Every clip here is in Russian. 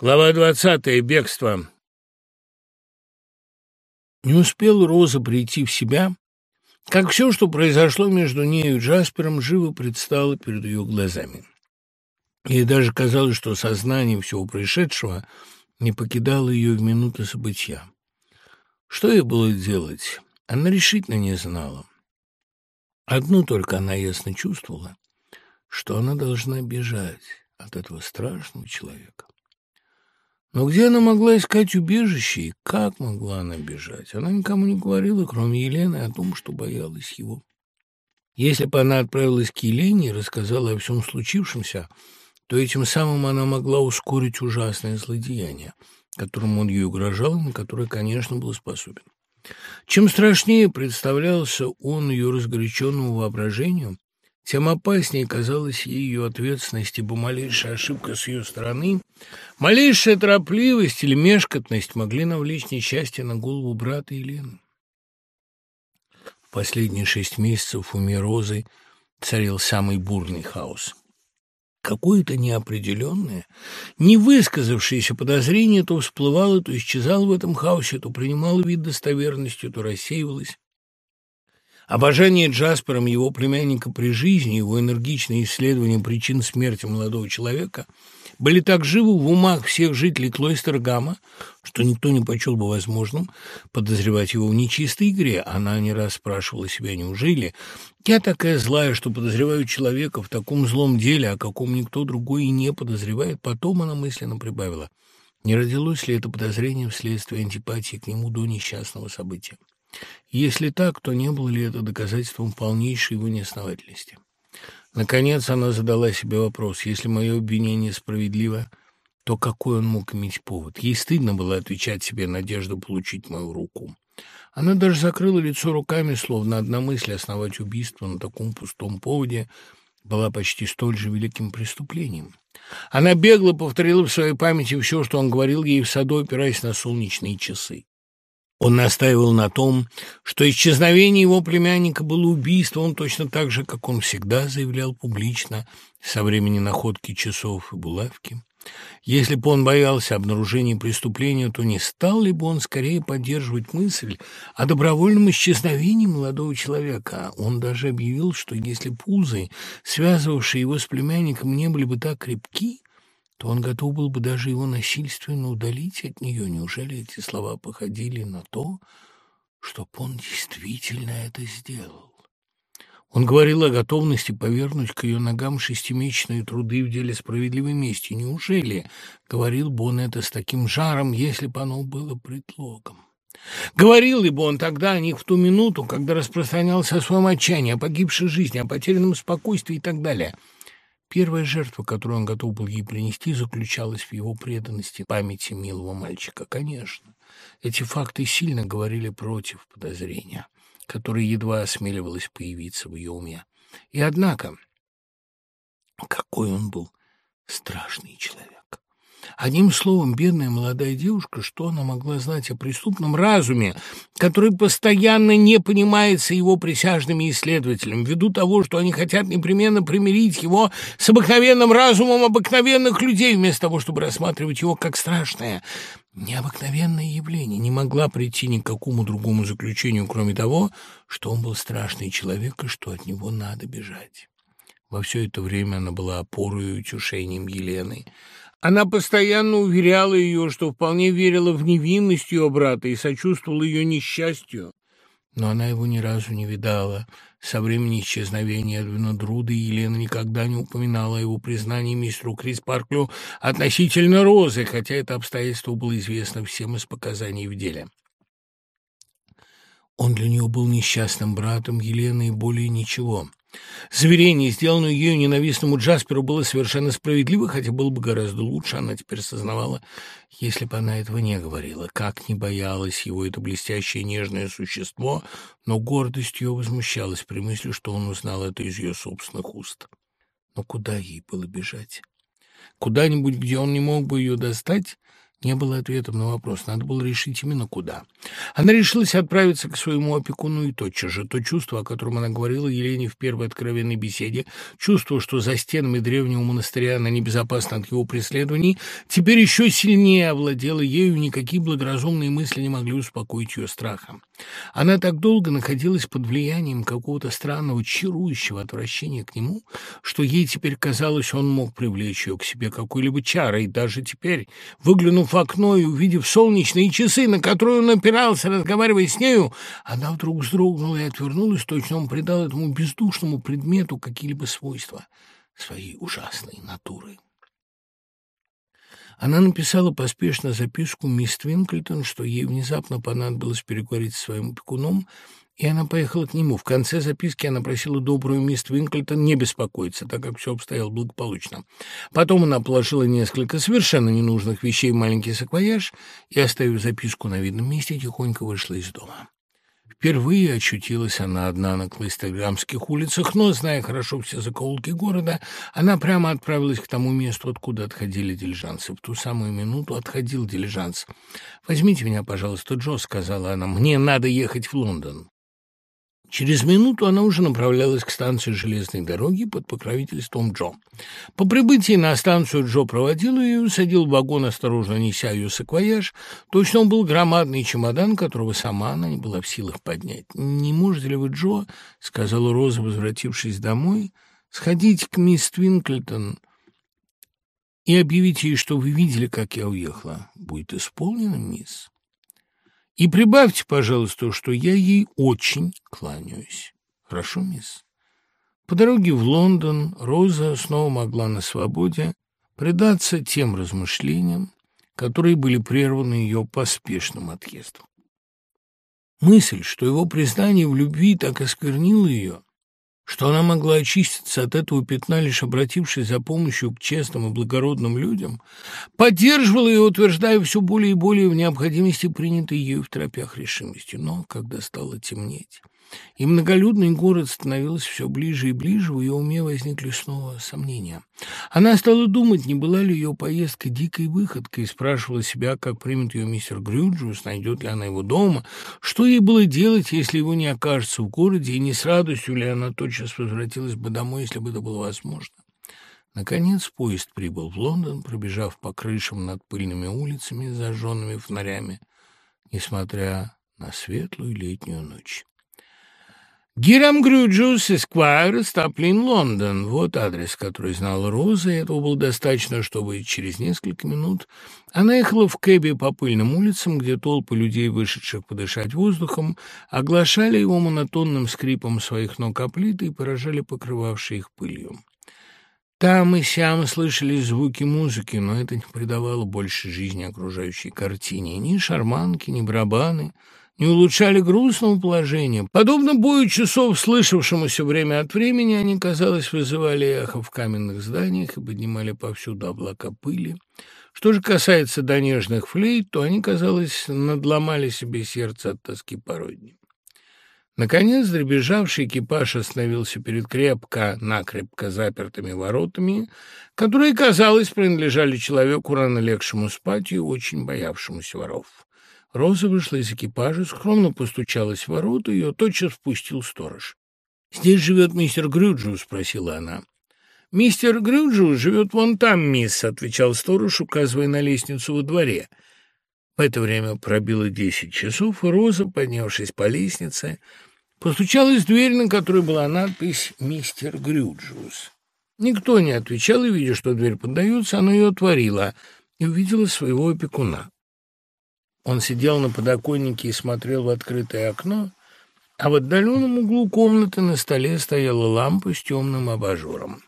Глава двадцатая. Бегство. Не успела Роза прийти в себя, как все, что произошло между нею и Джаспером, живо предстало перед ее глазами. Ей даже казалось, что сознание всего происшедшего не покидало ее в минуты события. Что ей было делать, она решительно не знала. Одну только она ясно чувствовала, что она должна бежать от этого страшного человека. Но где она могла искать убежище и как могла она бежать? Она никому не говорила, кроме Елены, о том, что боялась его. Если бы она отправилась к Елене и рассказала о всем случившемся, то этим самым она могла ускорить ужасное злодеяние, которому он ей угрожал и на которое, конечно, был способен. Чем страшнее представлялся он ее разгоряченному воображению, тем опаснее казалась ее ответственность, ибо малейшая ошибка с ее стороны, малейшая торопливость или мешкотность могли навлечь несчастье на голову брата Елены. Последние шесть месяцев у Мирозы царил самый бурный хаос. Какое-то неопределенное, не высказавшееся подозрение то всплывало, то исчезало в этом хаосе, то принимало вид достоверности, то рассеивалось. Обожание Джаспером его племянника при жизни, его энергичные исследования причин смерти молодого человека были так живы в умах всех жителей Клойстера что никто не почел бы возможным подозревать его в нечистой игре. Она не раз спрашивала себя, неужели я такая злая, что подозреваю человека в таком злом деле, о каком никто другой и не подозревает? Потом она мысленно прибавила, не родилось ли это подозрение вследствие антипатии к нему до несчастного события. Если так, то не было ли это доказательством полнейшей его неосновательности? Наконец она задала себе вопрос, если мое обвинение справедливо, то какой он мог иметь повод? Ей стыдно было отвечать себе надежду получить мою руку. Она даже закрыла лицо руками, словно одна мысль основать убийство на таком пустом поводе была почти столь же великим преступлением. Она бегло повторила в своей памяти все, что он говорил ей в саду, опираясь на солнечные часы. Он настаивал на том, что исчезновение его племянника было убийством, точно так же, как он всегда заявлял публично со времени находки часов и булавки. Если бы он боялся обнаружения преступления, то не стал ли бы он скорее поддерживать мысль о добровольном исчезновении молодого человека? Он даже объявил, что если пузы, связывавшие его с племянником, не были бы так крепки, то он готов был бы даже его насильственно удалить от нее. Неужели эти слова походили на то, чтоб он действительно это сделал? Он говорил о готовности повернуть к ее ногам шестимесячные труды в деле справедливой мести. Неужели, говорил бы он это с таким жаром, если бы оно было предлогом? Говорил ли бы он тогда о них в ту минуту, когда распространялся о своем отчаянии, о погибшей жизни, о потерянном спокойствии и так далее – Первая жертва, которую он готов был ей принести, заключалась в его преданности памяти милого мальчика. Конечно, эти факты сильно говорили против подозрения, которое едва осмеливалось появиться в ее уме. И однако, какой он был страшный человек! Одним словом, бедная молодая девушка, что она могла знать о преступном разуме, который постоянно не понимается его присяжными исследователями, ввиду того, что они хотят непременно примирить его с обыкновенным разумом обыкновенных людей, вместо того, чтобы рассматривать его как страшное, необыкновенное явление, не могла прийти ни к какому другому заключению, кроме того, что он был страшный человек и что от него надо бежать. Во все это время она была опорой и утешением Елены. Она постоянно уверяла ее, что вполне верила в невинность ее брата и сочувствовала ее несчастью. Но она его ни разу не видала. Со времени исчезновения Эдвина Друда Елена никогда не упоминала о его признании мистеру Крис Парклю относительно Розы, хотя это обстоятельство было известно всем из показаний в деле. Он для нее был несчастным братом Елены и более ничего. Заверение, сделанное ею ненавистному Джасперу, было совершенно справедливо, хотя было бы гораздо лучше, она теперь сознавала, если бы она этого не говорила. Как не боялась его это блестящее нежное существо, но гордость ее возмущалась при мысли, что он узнал это из ее собственных уст. Но куда ей было бежать? Куда-нибудь, где он не мог бы ее достать? Не было ответом на вопрос, надо было решить именно куда. Она решилась отправиться к своему опекуну и тотчас же. То чувство, о котором она говорила Елене в первой откровенной беседе, чувство, что за стенами древнего монастыря она небезопасна от его преследований, теперь еще сильнее овладело ею, никакие благоразумные мысли не могли успокоить ее страхом. Она так долго находилась под влиянием какого-то странного, чарующего отвращения к нему, что ей теперь казалось, он мог привлечь ее к себе какой-либо чарой, даже теперь, выглянув в окно и увидев солнечные часы, на которые он опирался, разговаривая с нею, она вдруг вздрогнула и отвернулась, точно он придал этому бездушному предмету какие-либо свойства своей ужасной натуры. Она написала поспешно записку мисс Твинклтон, что ей внезапно понадобилось переговорить с своим опекуном, и она поехала к нему. В конце записки она просила добрую мисс Твинклтон не беспокоиться, так как все обстояло благополучно. Потом она положила несколько совершенно ненужных вещей в маленький саквояж и, оставив записку на видном месте, тихонько вышла из дома. Впервые очутилась она одна на Клейстограмских улицах, но, зная хорошо все закоулки города, она прямо отправилась к тому месту, откуда отходили дилижансы. В ту самую минуту отходил дилижанс. «Возьмите меня, пожалуйста, Джо», — сказала она, — «мне надо ехать в Лондон». Через минуту она уже направлялась к станции железной дороги под покровительством Джо. По прибытии на станцию Джо проводил ее и усадил в вагон, осторожно неся ее саквояж. Точно он был громадный чемодан, которого сама она не была в силах поднять. «Не можете ли вы, Джо, — сказала Роза, возвратившись домой, — сходить к мисс Твинклтон и объявить ей, что вы видели, как я уехала? Будет исполнено, мисс?» И прибавьте, пожалуйста, что я ей очень кланяюсь. Хорошо, мисс? По дороге в Лондон Роза снова могла на свободе предаться тем размышлениям, которые были прерваны ее поспешным отъездом. Мысль, что его признание в любви так осквернило ее, что она могла очиститься от этого пятна, лишь обратившись за помощью к честным и благородным людям, поддерживала ее, утверждая все более и более в необходимости принятой ею в тропях решимости. Но когда стало темнеть, и многолюдный город становился все ближе и ближе, в ее уме возникли снова сомнения. Она стала думать, не была ли ее поездка дикой выходкой, и спрашивала себя, как примет ее мистер Грюджус, найдет ли она его дома, что ей было делать, если его не окажется в городе, и не с радостью ли она тотчас возвратилась бы домой, если бы это было возможно. Наконец поезд прибыл в Лондон, пробежав по крышам над пыльными улицами, зажженными фонарями, несмотря на светлую летнюю ночь. Гирам Грюджус, Эсквайр, Стаплин, Лондон. Вот адрес, который знала Роза, и этого было достаточно, чтобы через несколько минут она ехала в кэбе по пыльным улицам, где толпы людей, вышедших подышать воздухом, оглашали его монотонным скрипом своих ног о плиты и поражали покрывавшие их пылью. Там и сям слышались звуки музыки, но это не придавало больше жизни окружающей картине. Ни шарманки, ни барабаны — не улучшали грустного положения. Подобно бою часов, слышавшемуся время от времени, они, казалось, вызывали эхо в каменных зданиях и поднимали повсюду облака пыли. Что же касается до нежных флейт, то они, казалось, надломали себе сердце от тоски породни. Наконец, дребезжавший экипаж остановился перед крепко-накрепко запертыми воротами, которые, казалось, принадлежали человеку, рано легшему спать и очень боявшемуся воров. Роза вышла из экипажа, скромно постучалась в ворота, ее тотчас впустил сторож. «Здесь живет мистер Грюджу?» — спросила она. «Мистер Грюджу живет вон там, мисс», — отвечал сторож, указывая на лестницу во дворе. В это время пробило десять часов, и Роза, поднявшись по лестнице, постучалась в дверь, на которой была надпись «Мистер Грюджус». Никто не отвечал, и, видя, что дверь поддается, она ее отворила и увидела своего опекуна. Он сидел на подоконнике и смотрел в открытое окно, а в отдаленном углу комнаты на столе стояла лампа с темным абажуром.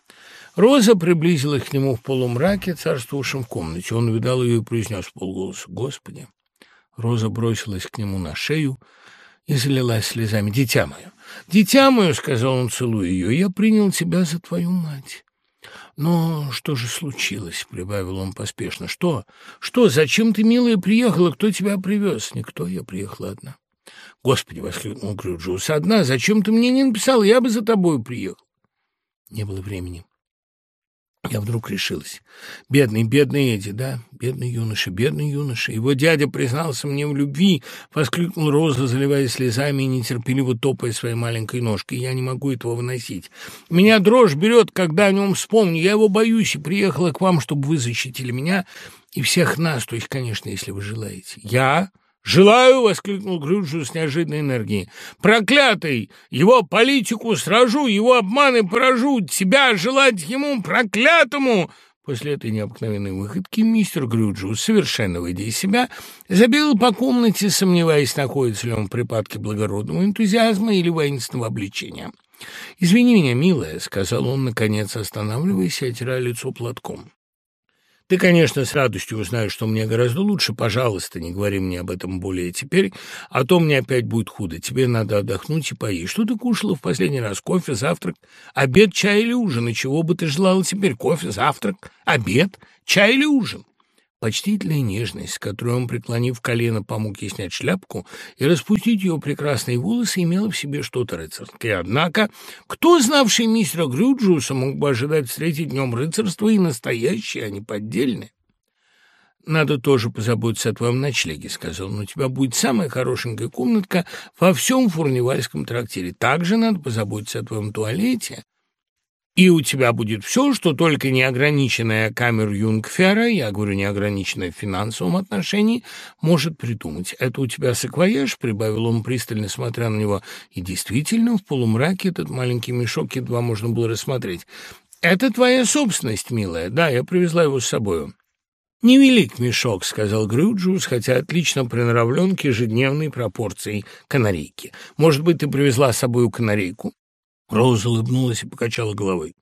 Роза приблизилась к нему в полумраке, царствовавшем в комнате. Он увидал ее и произнес полголоса «Господи!». Роза бросилась к нему на шею и залилась слезами. «Дитя мое! Дитя мое!» — сказал он, целуя ее. «Я принял тебя за твою мать. «Но что же случилось?» — прибавил он поспешно. «Что? Что? Зачем ты, милая, приехала? Кто тебя привез?» «Никто, я приехала одна». «Господи!» — воскликнул Крюджус. «Одна? Зачем ты мне не написал? Я бы за тобой приехал». Не было времени. Я вдруг решилась. Бедный, бедный Эдди, да? Бедный юноша, бедный юноша. Его дядя признался мне в любви, воскликнул Роза, заливаясь слезами и нетерпеливо топая своей маленькой ножкой. Я не могу этого выносить. Меня дрожь берет, когда о нем вспомню. Я его боюсь и приехала к вам, чтобы вы защитили меня и всех нас, то есть, конечно, если вы желаете. Я «Желаю!» — воскликнул Грюджу с неожиданной энергией. «Проклятый! Его политику сражу, его обманы поражу! Тебя желать ему, проклятому!» После этой необыкновенной выходки мистер Грюджу, совершенно выйдя из себя, забил по комнате, сомневаясь, находится ли он в припадке благородного энтузиазма или воинственного обличения. «Извини меня, милая», — сказал он, наконец останавливаясь и отирая лицо платком. Ты, конечно, с радостью узнаешь, что мне гораздо лучше. Пожалуйста, не говори мне об этом более теперь, а то мне опять будет худо. Тебе надо отдохнуть и поесть. Что ты кушала в последний раз? Кофе, завтрак, обед, чай или ужин? И чего бы ты желала теперь? Кофе, завтрак, обед, чай или ужин? Почтительная нежность, с которой он, преклонив колено, помог ей снять шляпку и распустить ее прекрасные волосы, имела в себе что-то рыцарское. Однако, кто, знавший мистера Грюджуса, мог бы ожидать встретить днем рыцарства и настоящее, а не поддельное? «Надо тоже позаботиться о твоем ночлеге», — сказал. «Но у тебя будет самая хорошенькая комнатка во всем фурнивальском трактире. Также надо позаботиться о твоем туалете и у тебя будет все, что только неограниченная камер Юнгфера, я говорю, неограниченная в финансовом отношении, может придумать. Это у тебя саквояж, прибавил он, пристально смотря на него, и действительно, в полумраке этот маленький мешок едва можно было рассмотреть. Это твоя собственность, милая, да, я привезла его с собою. «Невелик мешок», — сказал Грюджус, хотя отлично приноровлен к ежедневной пропорции канарейки. «Может быть, ты привезла с собой канарейку?» Роза улыбнулась и покачала головой.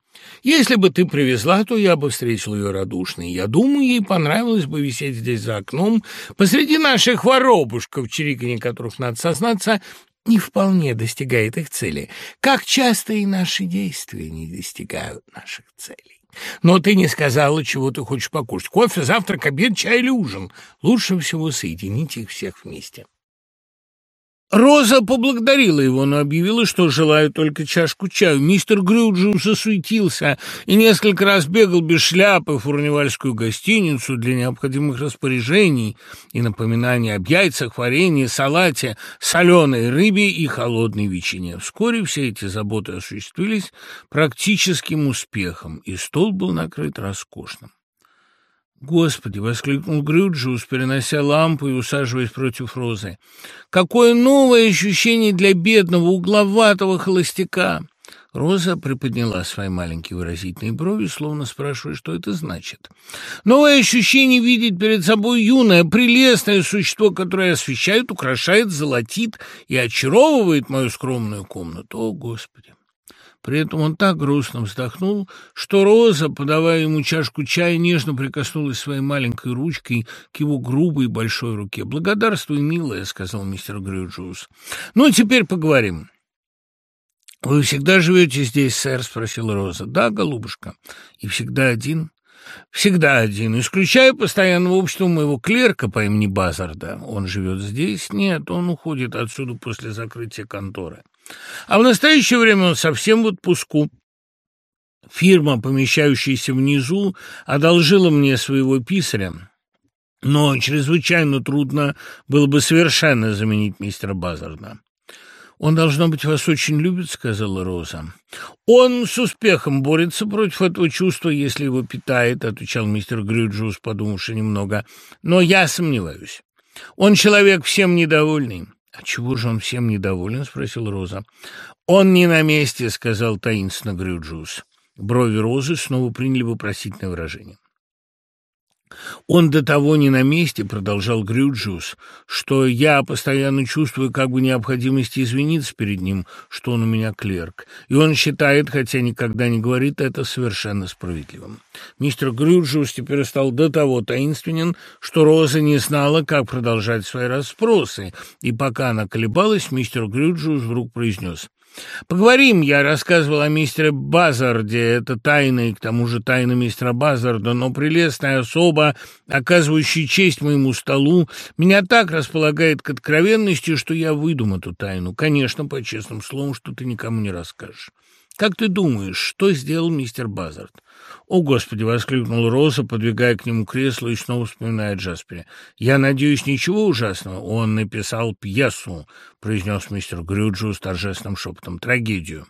«Если бы ты привезла, то я бы встретил ее радушно. Я думаю, ей понравилось бы висеть здесь за окном посреди наших воробушков, чириканье которых, надо сознаться, не вполне достигает их цели. Как часто и наши действия не достигают наших целей. Но ты не сказала, чего ты хочешь покушать. Кофе, завтрак, обед, чай или ужин. Лучше всего соединить их всех вместе». Роза поблагодарила его, но объявила, что желает только чашку чаю. Мистер Грюджиус засуетился и несколько раз бегал без шляпы в фурнивальскую гостиницу для необходимых распоряжений и напоминаний об яйцах, варенье, салате, соленой рыбе и холодной ветчине. Вскоре все эти заботы осуществились практическим успехом, и стол был накрыт роскошным. «Господи!» — воскликнул Грюджиус, перенося лампу и усаживаясь против Розы. «Какое новое ощущение для бедного, угловатого холостяка!» Роза приподняла свои маленькие выразительные брови, словно спрашивая, что это значит. «Новое ощущение видеть перед собой юное, прелестное существо, которое освещает, украшает, золотит и очаровывает мою скромную комнату. О, Господи!» При этом он так грустно вздохнул, что Роза, подавая ему чашку чая, нежно прикоснулась своей маленькой ручкой к его грубой большой руке. «Благодарствуй, милая», — сказал мистер Грюджиус. «Ну, теперь поговорим». «Вы всегда живете здесь, сэр?» — спросила Роза. «Да, голубушка. И всегда один?» «Всегда один, исключая постоянного общества моего клерка по имени Базарда. Он живет здесь? Нет, он уходит отсюда после закрытия конторы». А в настоящее время он совсем в отпуску. Фирма, помещающаяся внизу, одолжила мне своего писаря, но чрезвычайно трудно было бы совершенно заменить мистера Базарда. «Он, должно быть, вас очень любит», — сказала Роза. «Он с успехом борется против этого чувства, если его питает», — отвечал мистер Грюджус, подумавши немного. «Но я сомневаюсь. Он человек всем недовольный». «А чего же он всем недоволен?» — спросил Роза. «Он не на месте», — сказал таинственно Грюджус. Брови Розы снова приняли вопросительное выражение. Он до того не на месте, продолжал Грюджус, что я постоянно чувствую как бы необходимость извиниться перед ним, что он у меня клерк. И он считает, хотя никогда не говорит это, совершенно справедливым. Мистер Грюджус теперь стал до того таинственен, что Роза не знала, как продолжать свои расспросы, и пока она колебалась, мистер Грюджус вдруг произнес Поговорим, я рассказывал о мистере Базарде, это тайна, и к тому же тайна мистера Базарда, но прелестная особа, оказывающая честь моему столу, меня так располагает к откровенности, что я выдум эту тайну. Конечно, по честным словам, что ты никому не расскажешь. Как ты думаешь, что сделал мистер Базард?» «О, Господи!» — воскликнул Роза, подвигая к нему кресло и снова вспоминая Джаспере. «Я надеюсь, ничего ужасного. Он написал пьесу», — произнес мистер Грюджу с торжественным шепотом. «Трагедию».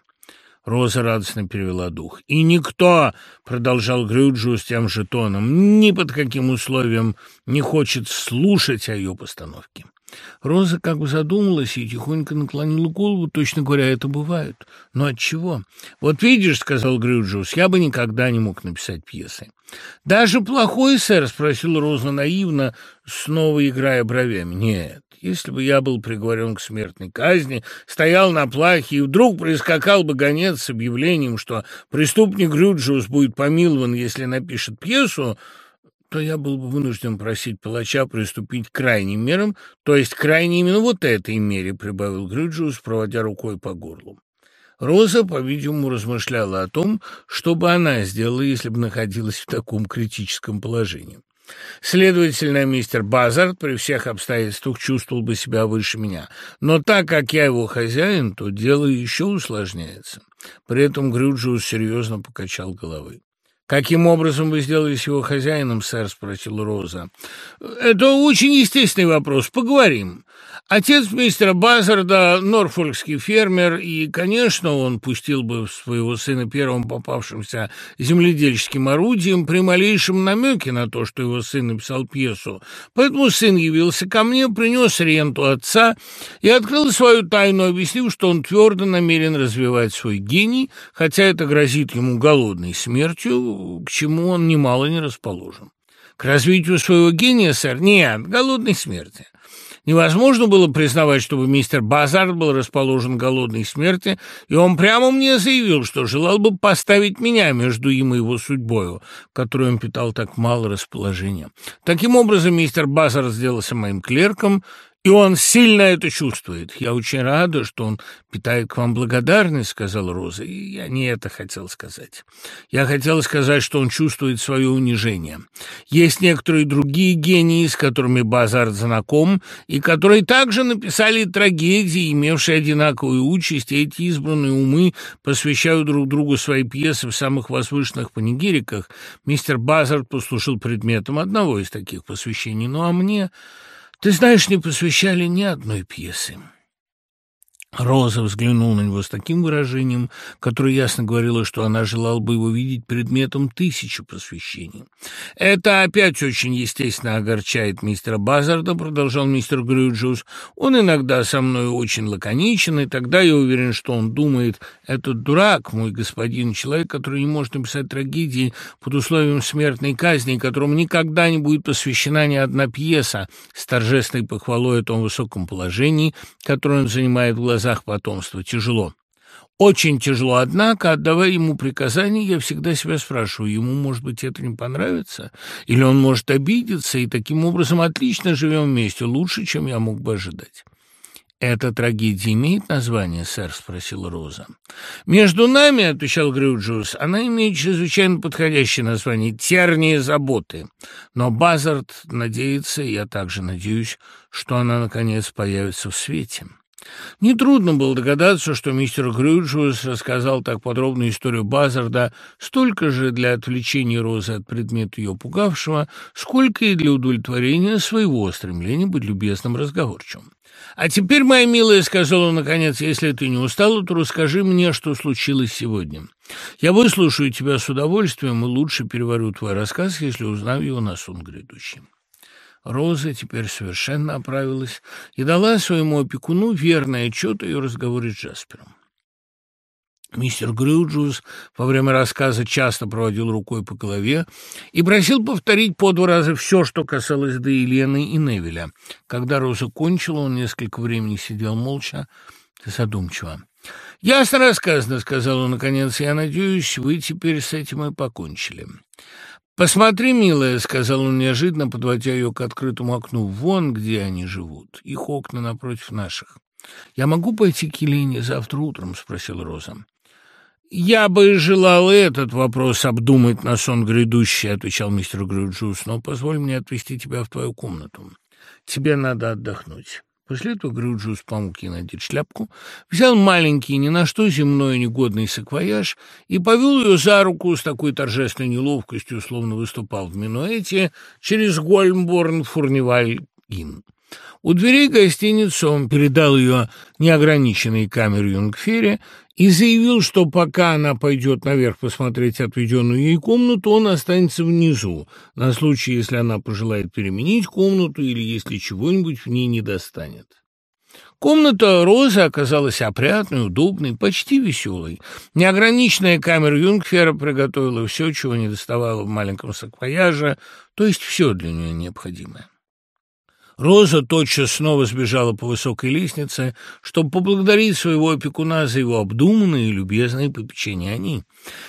Роза радостно перевела дух. «И никто, — продолжал Грюджу с тем же тоном, — ни под каким условием не хочет слушать о ее постановке». Роза как бы задумалась и тихонько наклонила голову. Точно говоря, это бывает. Но от чего? «Вот видишь, — сказал Грюджус, — я бы никогда не мог написать пьесы». «Даже плохой, сэр?» — спросила Роза наивно, снова играя бровями. «Нет, если бы я был приговорен к смертной казни, стоял на плахе, и вдруг прискакал бы гонец с объявлением, что преступник Грюджус будет помилован, если напишет пьесу, то я был бы вынужден просить палача приступить к крайним мерам, то есть крайней именно вот этой мере, прибавил Грюджиус, проводя рукой по горлу. Роза, по-видимому, размышляла о том, что бы она сделала, если бы находилась в таком критическом положении. Следовательно, мистер Базард при всех обстоятельствах чувствовал бы себя выше меня. Но так как я его хозяин, то дело еще усложняется. При этом Грюджиус серьезно покачал головой. «Каким образом вы сделались его хозяином, сэр?» — спросил Роза. «Это очень естественный вопрос. Поговорим. Отец мистера Базарда — норфолкский фермер, и, конечно, он пустил бы своего сына первым попавшимся земледельческим орудием при малейшем намеке на то, что его сын написал пьесу. Поэтому сын явился ко мне, принес ренту отца и открыл свою тайну, объяснив, что он твердо намерен развивать свой гений, хотя это грозит ему голодной смертью, к чему он немало не расположен. К развитию своего гения, сэр? Нет, голодной смерти. Невозможно было признавать, чтобы мистер Базард был расположен голодной смерти, и он прямо мне заявил, что желал бы поставить меня между им и его судьбою, которой он питал так мало расположения. Таким образом, мистер Базард сделался моим клерком, и он сильно это чувствует. Я очень рада, что он питает к вам благодарность, сказал Роза. И я не это хотел сказать. Я хотел сказать, что он чувствует свое унижение. Есть некоторые другие гении, с которыми Базард знаком, и которые также написали трагедии, имевшие одинаковую участь, и эти избранные умы посвящают друг другу свои пьесы в самых возвышенных панигириках. Мистер Базард послужил предметом одного из таких посвящений. Ну а мне... Ты знаешь, не посвящали ни одной пьесы. Роза взглянул на него с таким выражением, которое ясно говорило, что она желала бы его видеть предметом тысячи посвящений. «Это опять очень естественно огорчает мистера Базарда», — продолжал мистер Грюджус. «Он иногда со мной очень лаконичен, и тогда я уверен, что он думает, этот дурак, мой господин, человек, который не может написать трагедии под условием смертной казни, которому никогда не будет посвящена ни одна пьеса с торжественной похвалой о том высоком положении, которое он занимает в глазах глазах потомства тяжело. Очень тяжело, однако, отдавая ему приказания, я всегда себя спрашиваю, ему, может быть, это не понравится? Или он может обидеться, и таким образом отлично живем вместе, лучше, чем я мог бы ожидать. «Эта трагедия имеет название, сэр?» — спросила Роза. «Между нами, — отвечал Грюджус, — она имеет чрезвычайно подходящее название — «Тернии заботы». Но Базард надеется, я также надеюсь, что она, наконец, появится в свете». Нетрудно было догадаться, что мистер Грюджиус рассказал так подробную историю Базарда столько же для отвлечения Розы от предмета ее пугавшего, сколько и для удовлетворения своего стремления быть любезным разговорчивым. «А теперь, моя милая, — сказал он наконец, — если ты не устала, то расскажи мне, что случилось сегодня. Я выслушаю тебя с удовольствием и лучше переварю твой рассказ, если узнаю его на сон грядущий». Роза теперь совершенно оправилась и дала своему опекуну верный отчет о ее разговоре с Джаспером. Мистер Грюджус во время рассказа часто проводил рукой по голове и просил повторить по два раза все, что касалось до Елены и Невеля. Когда Роза кончила, он несколько времени сидел молча и задумчиво. «Ясно рассказано», — сказал он наконец. «Я надеюсь, вы теперь с этим и покончили. «Посмотри, милая», — сказал он неожиданно, подводя ее к открытому окну, — «вон где они живут, их окна напротив наших». «Я могу пойти к Елене завтра утром?» — спросил Роза. «Я бы желал этот вопрос обдумать на сон грядущий», — отвечал мистер Грюджус, «но позволь мне отвезти тебя в твою комнату. Тебе надо отдохнуть». После этого Грюджус помог ей надеть шляпку, взял маленький, ни на что земной негодный саквояж и повел ее за руку с такой торжественной неловкостью, словно выступал в минуэте, через Гольмборн Фурниваль Ин. У дверей гостиницы он передал ее неограниченной камере Юнгфере и заявил, что пока она пойдет наверх посмотреть отведенную ей комнату, он останется внизу, на случай, если она пожелает переменить комнату или если чего-нибудь в ней не достанет. Комната Розы оказалась опрятной, удобной, почти веселой. Неограниченная камера Юнгфера приготовила все, чего не доставало в маленьком саквояже, то есть все для нее необходимое. Роза тотчас снова сбежала по высокой лестнице, чтобы поблагодарить своего опекуна за его обдуманные и любезные попечения о ней.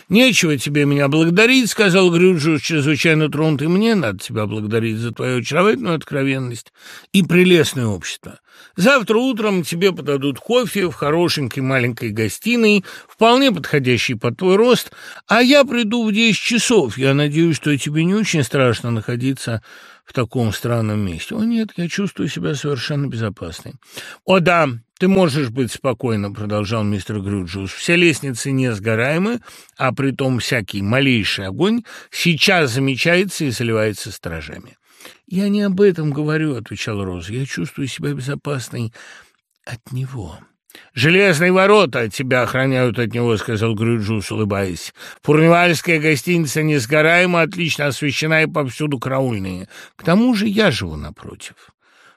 «Нечего тебе меня благодарить», — сказал Грюджу, чрезвычайно тронутый. «Мне надо тебя благодарить за твою очаровательную откровенность и прелестное общество. Завтра утром тебе подадут кофе в хорошенькой маленькой гостиной, вполне подходящей под твой рост, а я приду в десять часов. Я надеюсь, что тебе не очень страшно находиться в таком странном месте. О нет, я чувствую себя совершенно безопасной. О да, ты можешь быть спокойно, продолжал мистер Грюджус. Все лестницы не сгораемы, а при том всякий малейший огонь сейчас замечается и заливается стражами. Я не об этом говорю, отвечал Роза. Я чувствую себя безопасной от него. «Железные ворота тебя охраняют от него», — сказал Грюджус, улыбаясь. «Фурнивальская гостиница несгораема, отлично освещена и повсюду караульные. К тому же я живу напротив».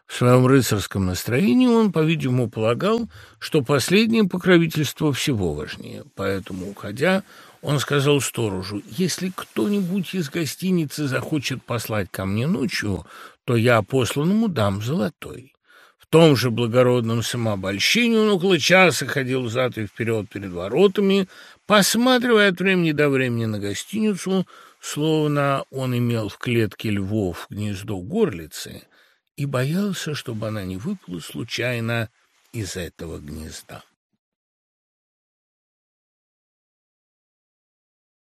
В своем рыцарском настроении он, по-видимому, полагал, что последнее покровительство всего важнее. Поэтому, уходя, он сказал сторожу, «Если кто-нибудь из гостиницы захочет послать ко мне ночью, то я посланному дам золотой» том же благородном самообольщении он около часа ходил взад и вперед перед воротами, посматривая от времени до времени на гостиницу, словно он имел в клетке львов гнездо горлицы и боялся, чтобы она не выпала случайно из этого гнезда.